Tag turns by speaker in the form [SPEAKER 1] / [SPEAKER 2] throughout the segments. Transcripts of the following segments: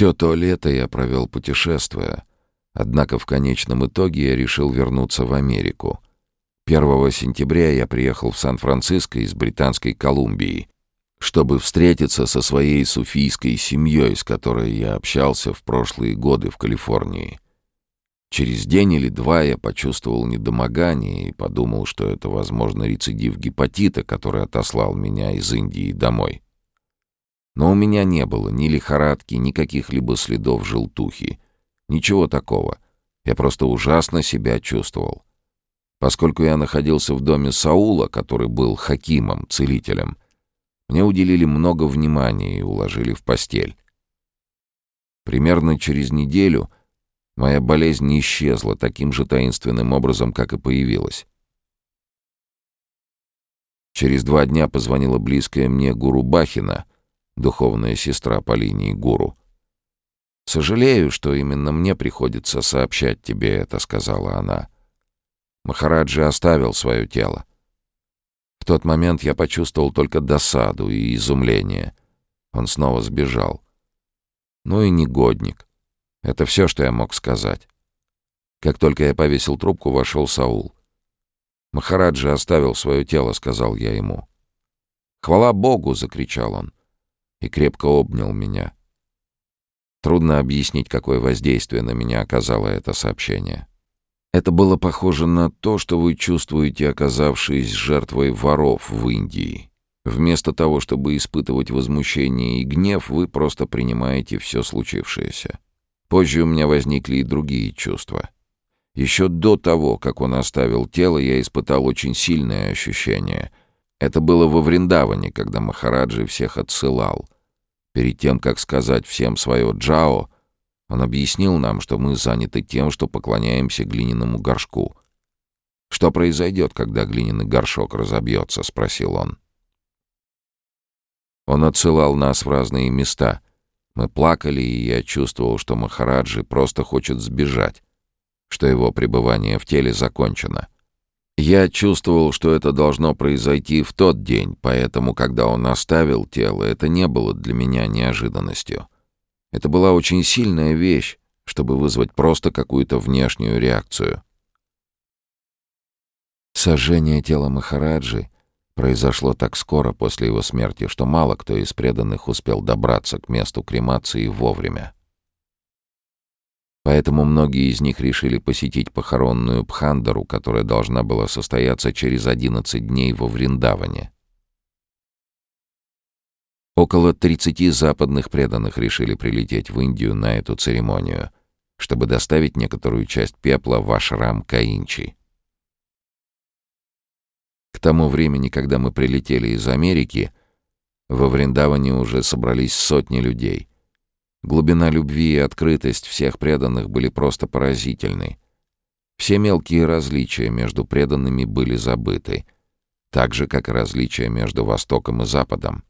[SPEAKER 1] Все то лето я провел путешествуя, однако в конечном итоге я решил вернуться в Америку. 1 сентября я приехал в Сан-Франциско из Британской Колумбии, чтобы встретиться со своей суфийской семьей, с которой я общался в прошлые годы в Калифорнии. Через день или два я почувствовал недомогание и подумал, что это, возможно, рецидив гепатита, который отослал меня из Индии домой. Но у меня не было ни лихорадки, ни каких-либо следов желтухи. Ничего такого. Я просто ужасно себя чувствовал. Поскольку я находился в доме Саула, который был хакимом, целителем, мне уделили много внимания и уложили в постель. Примерно через неделю моя болезнь исчезла таким же таинственным образом, как и появилась. Через два дня позвонила близкая мне гуру Бахина, духовная сестра по линии гуру. «Сожалею, что именно мне приходится сообщать тебе это», — сказала она. Махараджи оставил свое тело. В тот момент я почувствовал только досаду и изумление. Он снова сбежал. Ну и негодник. Это все, что я мог сказать. Как только я повесил трубку, вошел Саул. «Махараджи оставил свое тело», — сказал я ему. «Хвала Богу!» — закричал он и крепко обнял меня. Трудно объяснить, какое воздействие на меня оказало это сообщение. Это было похоже на то, что вы чувствуете, оказавшись жертвой воров в Индии. Вместо того, чтобы испытывать возмущение и гнев, вы просто принимаете все случившееся. Позже у меня возникли и другие чувства. Еще до того, как он оставил тело, я испытал очень сильное ощущение. Это было во Вриндаване, когда Махараджи всех отсылал. Перед тем, как сказать всем свое «джао», он объяснил нам, что мы заняты тем, что поклоняемся глиняному горшку. «Что произойдет, когда глиняный горшок разобьется?» — спросил он. Он отсылал нас в разные места. Мы плакали, и я чувствовал, что Махараджи просто хочет сбежать, что его пребывание в теле закончено. Я чувствовал, что это должно произойти в тот день, поэтому, когда он оставил тело, это не было для меня неожиданностью. Это была очень сильная вещь, чтобы вызвать просто какую-то внешнюю реакцию. Сожжение тела Махараджи произошло так скоро после его смерти, что мало кто из преданных успел добраться к месту кремации вовремя. Поэтому многие из них решили посетить похоронную Пхандару, которая должна была состояться через 11 дней во Вриндаване. Около 30 западных преданных решили прилететь в Индию на эту церемонию, чтобы доставить некоторую часть пепла в ашрам Каинчи. К тому времени, когда мы прилетели из Америки, во Вриндаване уже собрались сотни людей. Глубина любви и открытость всех преданных были просто поразительны. Все мелкие различия между преданными были забыты, так же, как и различия между Востоком и Западом.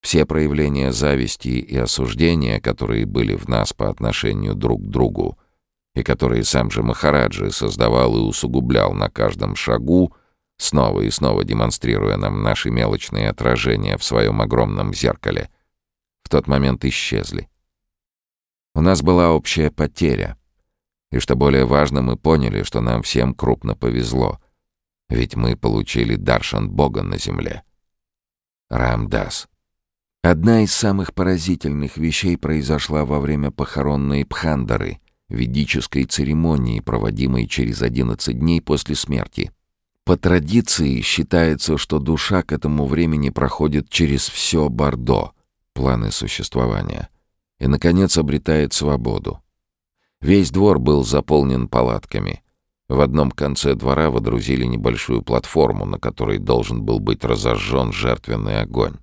[SPEAKER 1] Все проявления зависти и осуждения, которые были в нас по отношению друг к другу, и которые сам же Махараджи создавал и усугублял на каждом шагу, снова и снова демонстрируя нам наши мелочные отражения в своем огромном зеркале, тот момент исчезли. У нас была общая потеря. И что более важно, мы поняли, что нам всем крупно повезло, ведь мы получили даршан Бога на земле. Рамдас. Одна из самых поразительных вещей произошла во время похоронной Пхандары, ведической церемонии, проводимой через 11 дней после смерти. По традиции считается, что душа к этому времени проходит через все Бордо, планы существования, и, наконец, обретает свободу. Весь двор был заполнен палатками. В одном конце двора водрузили небольшую платформу, на которой должен был быть разожжен жертвенный огонь.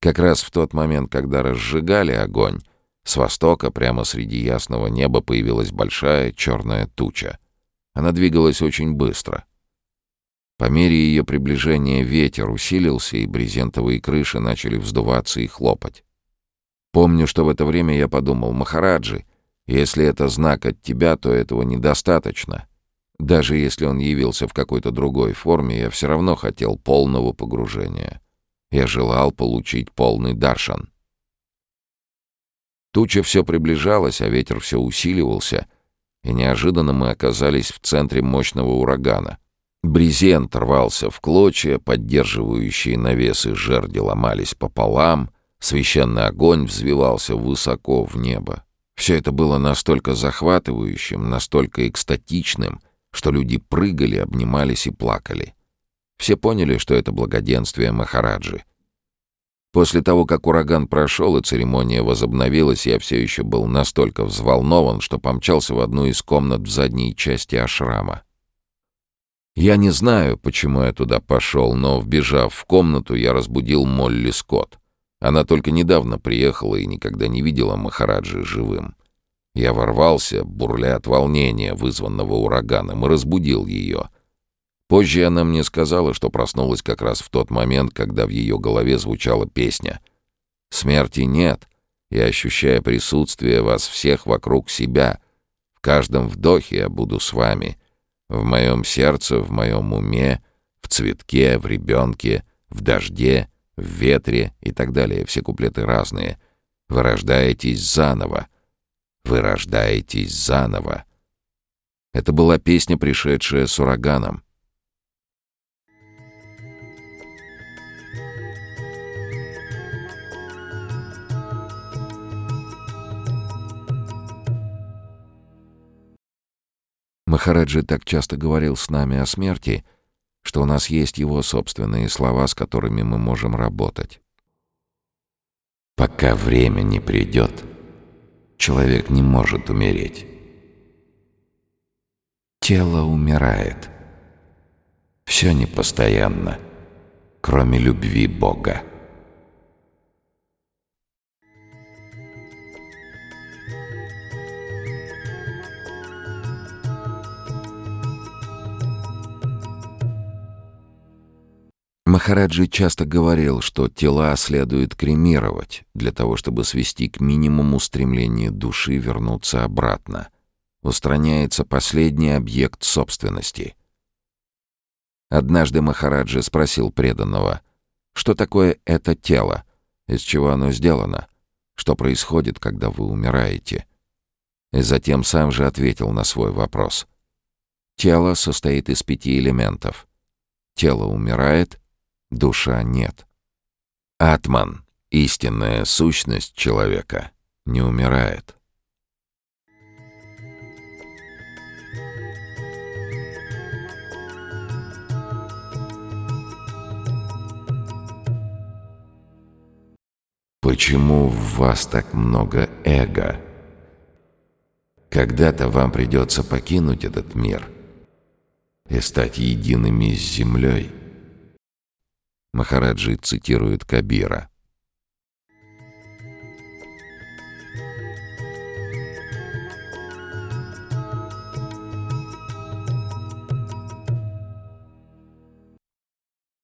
[SPEAKER 1] Как раз в тот момент, когда разжигали огонь, с востока прямо среди ясного неба появилась большая черная туча. Она двигалась очень быстро. По мере ее приближения ветер усилился, и брезентовые крыши начали вздуваться и хлопать. Помню, что в это время я подумал, «Махараджи, если это знак от тебя, то этого недостаточно. Даже если он явился в какой-то другой форме, я все равно хотел полного погружения». Я желал получить полный даршан. Туча все приближалась, а ветер все усиливался, и неожиданно мы оказались в центре мощного урагана. Брезент рвался в клочья, поддерживающие навесы жерди ломались пополам, священный огонь взвивался высоко в небо. Все это было настолько захватывающим, настолько экстатичным, что люди прыгали, обнимались и плакали. Все поняли, что это благоденствие Махараджи. После того, как ураган прошел и церемония возобновилась, я все еще был настолько взволнован, что помчался в одну из комнат в задней части ашрама. Я не знаю, почему я туда пошел, но, вбежав в комнату, я разбудил Молли Скотт. Она только недавно приехала и никогда не видела Махараджи живым. Я ворвался, бурля от волнения, вызванного ураганом, и разбудил ее — Позже она мне сказала, что проснулась как раз в тот момент, когда в ее голове звучала песня. «Смерти нет, и ощущая присутствие вас всех вокруг себя, в каждом вдохе я буду с вами, в моем сердце, в моем уме, в цветке, в ребенке, в дожде, в ветре и так далее. Все куплеты разные. Вы рождаетесь заново. Вы рождаетесь заново. Это была песня, пришедшая с ураганом. Махараджи так часто говорил с нами о смерти, что у нас есть его собственные слова, с которыми мы можем работать. Пока время не придет, человек не может умереть. Тело умирает. Все непостоянно, кроме любви Бога. Махараджи часто говорил, что тела следует кремировать для того, чтобы свести к минимуму стремление души вернуться обратно. Устраняется последний объект собственности. Однажды Махараджи спросил преданного, что такое это тело, из чего оно сделано, что происходит, когда вы умираете. И затем сам же ответил на свой вопрос. Тело состоит из пяти элементов. Тело умирает — душа нет. Атман, истинная сущность человека, не умирает. Почему в вас так много эго? Когда-то вам придется покинуть этот мир и стать едиными с землей. Махараджи цитирует Кабира.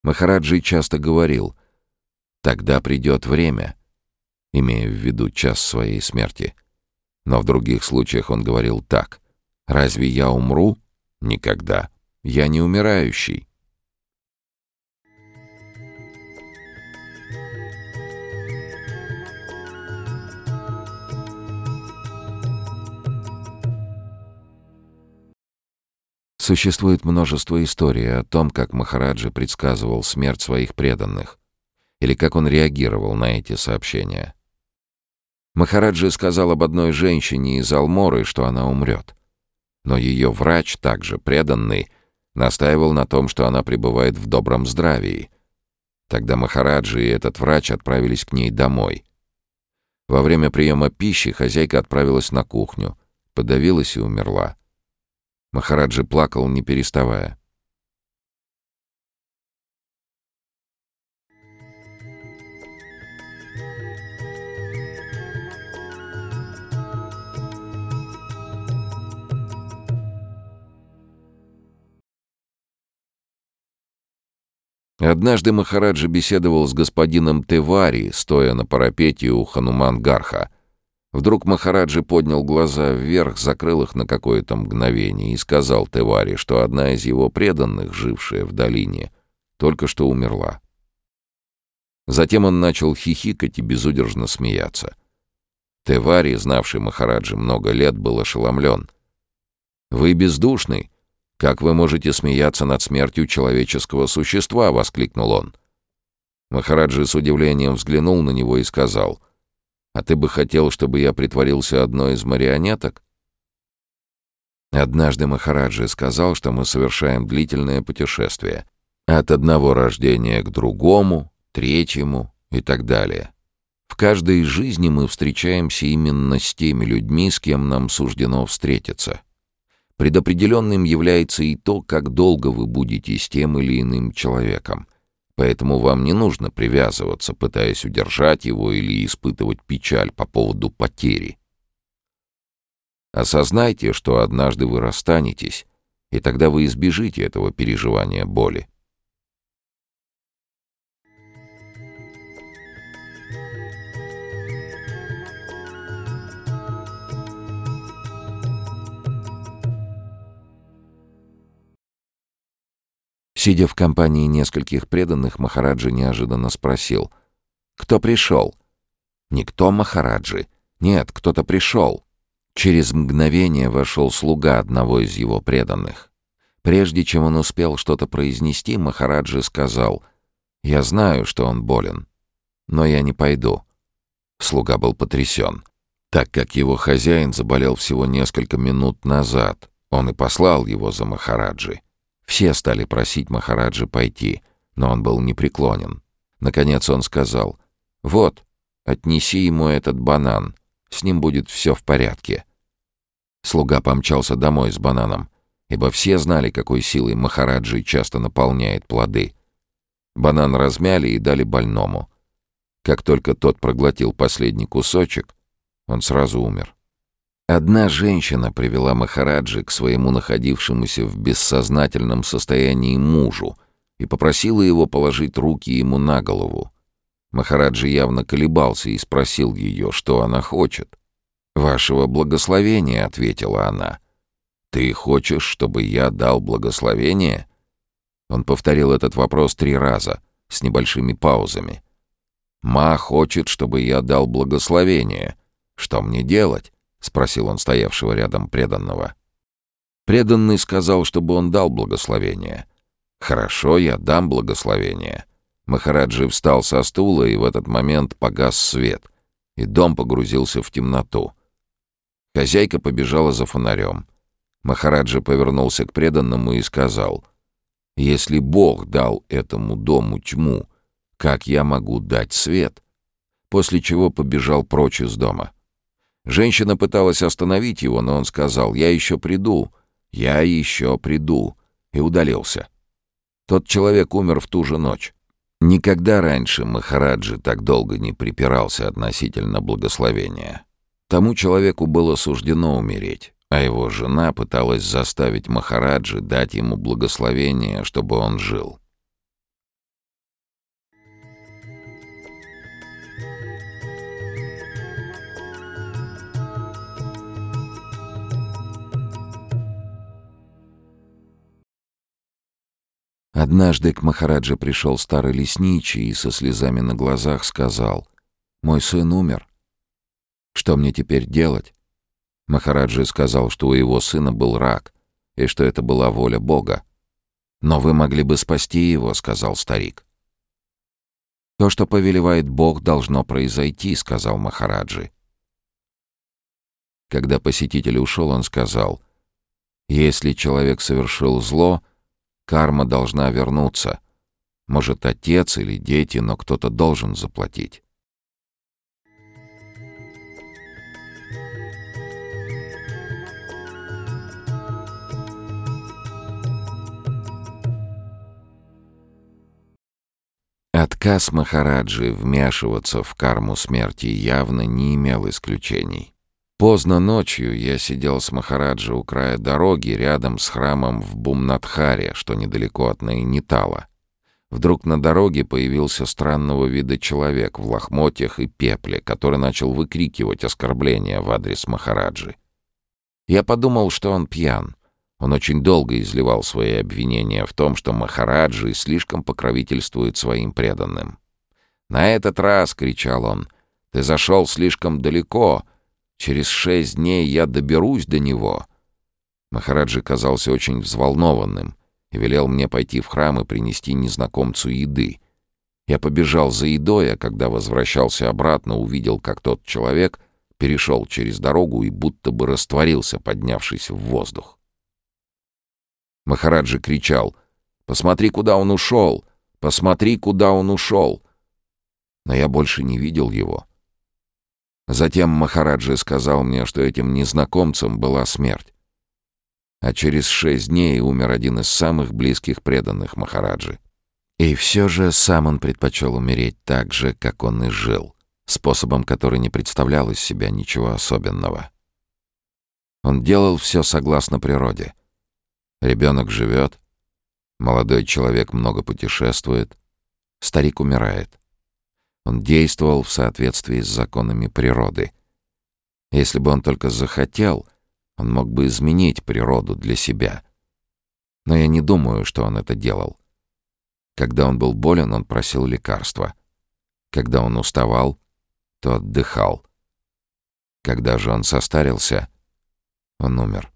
[SPEAKER 1] Махараджи часто говорил «Тогда придет время», имея в виду час своей смерти. Но в других случаях он говорил так «Разве я умру? Никогда. Я не умирающий». Существует множество историй о том, как Махараджи предсказывал смерть своих преданных, или как он реагировал на эти сообщения. Махараджи сказал об одной женщине из Алморы, что она умрет. Но ее врач, также преданный, настаивал на том, что она пребывает в добром здравии. Тогда Махараджи и этот врач отправились к ней домой. Во время приема пищи хозяйка отправилась на кухню, подавилась и умерла. Махараджи плакал, не переставая. Однажды Махараджа беседовал с господином Тевари, стоя на парапете у Хануман-Гарха, Вдруг Махараджи поднял глаза вверх, закрыл их на какое-то мгновение и сказал Тевари, что одна из его преданных, жившая в долине, только что умерла. Затем он начал хихикать и безудержно смеяться. Тевари, знавший Махараджи много лет, был ошеломлен. «Вы бездушный. Как вы можете смеяться над смертью человеческого существа?» — воскликнул он. Махараджи с удивлением взглянул на него и сказал, «А ты бы хотел, чтобы я притворился одной из марионеток?» Однажды Махараджи сказал, что мы совершаем длительное путешествие. От одного рождения к другому, третьему и так далее. В каждой жизни мы встречаемся именно с теми людьми, с кем нам суждено встретиться. Предопределенным является и то, как долго вы будете с тем или иным человеком. Поэтому вам не нужно привязываться, пытаясь удержать его или испытывать печаль по поводу потери. Осознайте, что однажды вы расстанетесь, и тогда вы избежите этого переживания боли. Сидя в компании нескольких преданных, Махараджи неожиданно спросил. «Кто пришел?» «Никто, Махараджи. Нет, кто-то пришел». Через мгновение вошел слуга одного из его преданных. Прежде чем он успел что-то произнести, Махараджи сказал, «Я знаю, что он болен, но я не пойду». Слуга был потрясен, так как его хозяин заболел всего несколько минут назад. Он и послал его за Махараджи. Все стали просить Махараджи пойти, но он был непреклонен. Наконец он сказал, «Вот, отнеси ему этот банан, с ним будет все в порядке». Слуга помчался домой с бананом, ибо все знали, какой силой Махараджи часто наполняет плоды. Банан размяли и дали больному. Как только тот проглотил последний кусочек, он сразу умер. Одна женщина привела Махараджи к своему находившемуся в бессознательном состоянии мужу и попросила его положить руки ему на голову. Махараджи явно колебался и спросил ее, что она хочет. «Вашего благословения», — ответила она. «Ты хочешь, чтобы я дал благословение?» Он повторил этот вопрос три раза, с небольшими паузами. «Ма хочет, чтобы я дал благословение. Что мне делать?» — спросил он стоявшего рядом преданного. Преданный сказал, чтобы он дал благословение. «Хорошо, я дам благословение». Махараджи встал со стула, и в этот момент погас свет, и дом погрузился в темноту. Хозяйка побежала за фонарем. Махараджи повернулся к преданному и сказал, «Если Бог дал этому дому тьму, как я могу дать свет?» После чего побежал прочь из дома. Женщина пыталась остановить его, но он сказал «Я еще приду, я еще приду» и удалился. Тот человек умер в ту же ночь. Никогда раньше Махараджи так долго не припирался относительно благословения. Тому человеку было суждено умереть, а его жена пыталась заставить Махараджи дать ему благословение, чтобы он жил. Однажды к Махараджа пришел старый лесничий и со слезами на глазах сказал, «Мой сын умер. Что мне теперь делать?» Махараджи сказал, что у его сына был рак, и что это была воля Бога. «Но вы могли бы спасти его», — сказал старик. «То, что повелевает Бог, должно произойти», — сказал Махараджи. Когда посетитель ушел, он сказал, «Если человек совершил зло, — Карма должна вернуться. Может, отец или дети, но кто-то должен заплатить. Отказ Махараджи вмешиваться в карму смерти явно не имел исключений. Поздно ночью я сидел с Махараджи у края дороги рядом с храмом в Бумнатхаре, что недалеко от Найнитала. Вдруг на дороге появился странного вида человек в лохмотьях и пепле, который начал выкрикивать оскорбления в адрес Махараджи. Я подумал, что он пьян. Он очень долго изливал свои обвинения в том, что Махараджи слишком покровительствует своим преданным. «На этот раз», — кричал он, — «ты зашел слишком далеко», — Через шесть дней я доберусь до него. Махараджи казался очень взволнованным и велел мне пойти в храм и принести незнакомцу еды. Я побежал за едой, а когда возвращался обратно, увидел, как тот человек перешел через дорогу и будто бы растворился, поднявшись в воздух. Махараджи кричал «Посмотри, куда он ушел! Посмотри, куда он ушел!» Но я больше не видел его. Затем Махараджи сказал мне, что этим незнакомцем была смерть. А через шесть дней умер один из самых близких преданных Махараджи. И все же сам он предпочел умереть так же, как он и жил, способом, который не представлял из себя ничего особенного. Он делал все согласно природе. Ребенок живет, молодой человек много путешествует, старик умирает. Он действовал в соответствии с законами природы. Если бы он только захотел, он мог бы изменить природу для себя. Но я не думаю, что он это делал. Когда он был болен, он просил лекарства. Когда он уставал, то отдыхал. Когда же он состарился, он умер.